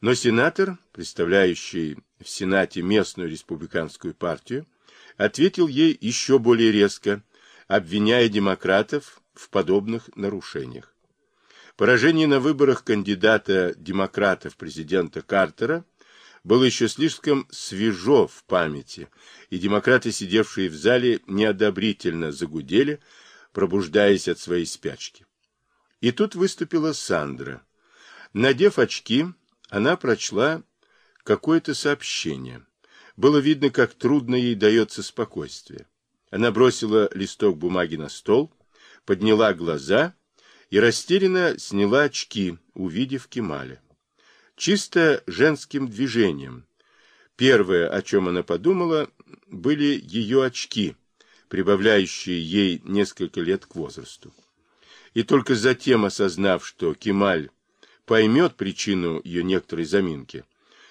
Но сенатор, представляющий в Сенате местную республиканскую партию, ответил ей еще более резко, обвиняя демократов в подобных нарушениях. Поражение на выборах кандидата демократов президента Картера было еще слишком свежо в памяти, и демократы, сидевшие в зале, неодобрительно загудели, пробуждаясь от своей спячки. И тут выступила Сандра. Надев очки, она прочла какое-то сообщение. Было видно, как трудно ей дается спокойствие. Она бросила листок бумаги на стол, подняла глаза и растерянно сняла очки, увидев Кемаля. Чисто женским движением. Первое, о чем она подумала, были ее очки, прибавляющие ей несколько лет к возрасту. И только затем, осознав, что Кемаль поймет причину ее некоторой заминки,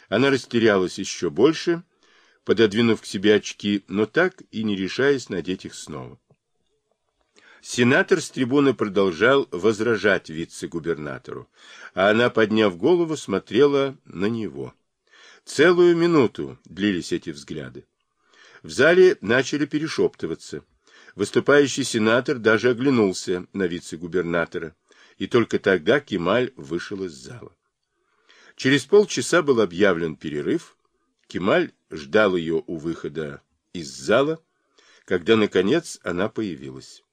она растерялась еще больше, пододвинув к себе очки, но так и не решаясь надеть их снова. Сенатор с трибуны продолжал возражать вице-губернатору, а она, подняв голову, смотрела на него. Целую минуту длились эти взгляды. В зале начали перешептываться. Выступающий сенатор даже оглянулся на вице-губернатора, и только тогда Кемаль вышел из зала. Через полчаса был объявлен перерыв. Кемаль ждал ее у выхода из зала, когда, наконец, она появилась.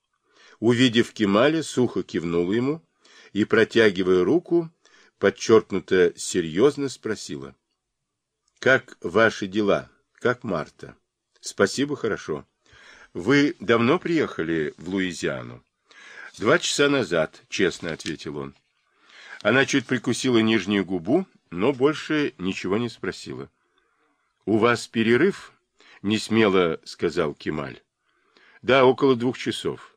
Увидев Кемаля, сухо кивнула ему и, протягивая руку, подчеркнуто серьезно спросила. — Как ваши дела? Как Марта? — Спасибо, хорошо. — Вы давно приехали в Луизиану? — Два часа назад, — честно ответил он. Она чуть прикусила нижнюю губу, но больше ничего не спросила. — У вас перерыв? — несмело сказал Кемаль. — Да, около двух часов.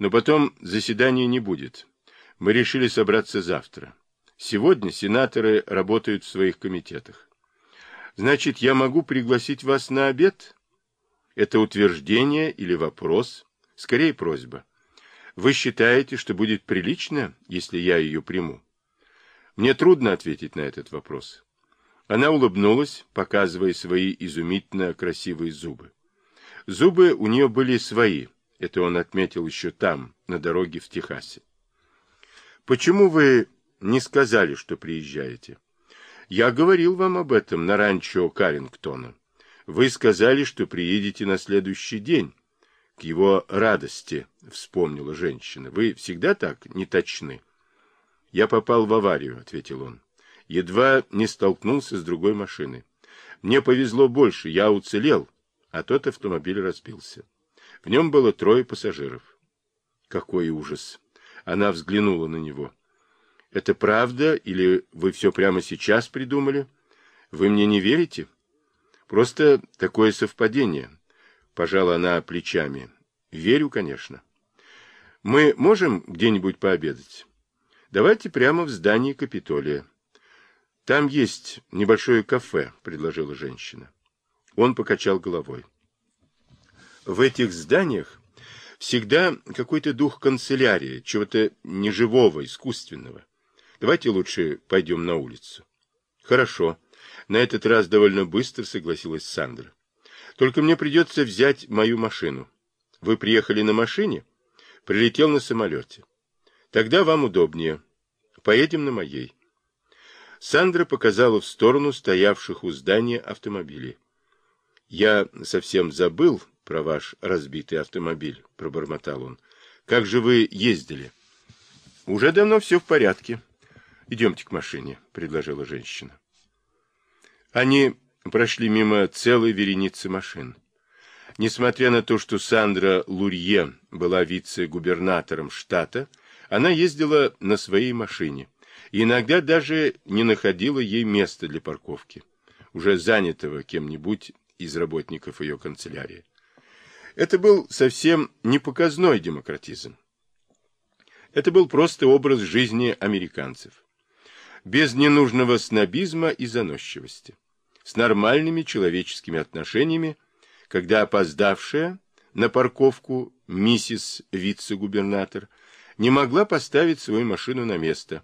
Но потом заседания не будет. Мы решили собраться завтра. Сегодня сенаторы работают в своих комитетах. Значит, я могу пригласить вас на обед? Это утверждение или вопрос? Скорее просьба. Вы считаете, что будет прилично, если я ее приму? Мне трудно ответить на этот вопрос. Она улыбнулась, показывая свои изумительно красивые зубы. Зубы у нее были свои, это он отметил еще там, на дороге в Техасе. Почему вы не сказали, что приезжаете? Я говорил вам об этом на ранчо Карингтона. Вы сказали, что приедете на следующий день. К его радости, вспомнила женщина. Вы всегда так неточны. Я попал в аварию, ответил он. Едва не столкнулся с другой машиной. Мне повезло больше, я уцелел, а тот автомобиль разбился. В нем было трое пассажиров. Какой ужас! Она взглянула на него. Это правда или вы все прямо сейчас придумали? Вы мне не верите? Просто такое совпадение. Пожала она плечами. Верю, конечно. Мы можем где-нибудь пообедать? Давайте прямо в здании Капитолия. Там есть небольшое кафе, предложила женщина. Он покачал головой в этих зданиях всегда какой-то дух канцелярии, чего-то неживого, искусственного. Давайте лучше пойдем на улицу. Хорошо. На этот раз довольно быстро согласилась Сандра. Только мне придется взять мою машину. Вы приехали на машине? Прилетел на самолете. Тогда вам удобнее. Поедем на моей. Сандра показала в сторону стоявших у здания автомобилей. Я совсем забыл, про ваш разбитый автомобиль, — пробормотал он. — Как же вы ездили? — Уже давно все в порядке. — Идемте к машине, — предложила женщина. Они прошли мимо целой вереницы машин. Несмотря на то, что Сандра Лурье была вице-губернатором штата, она ездила на своей машине и иногда даже не находила ей места для парковки, уже занятого кем-нибудь из работников ее канцелярии. Это был совсем не показной демократизм. Это был просто образ жизни американцев. Без ненужного снобизма и заносчивости. С нормальными человеческими отношениями, когда опоздавшая на парковку миссис вице-губернатор не могла поставить свою машину на место.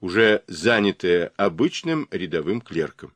уже занятое обычным рядовым клерком.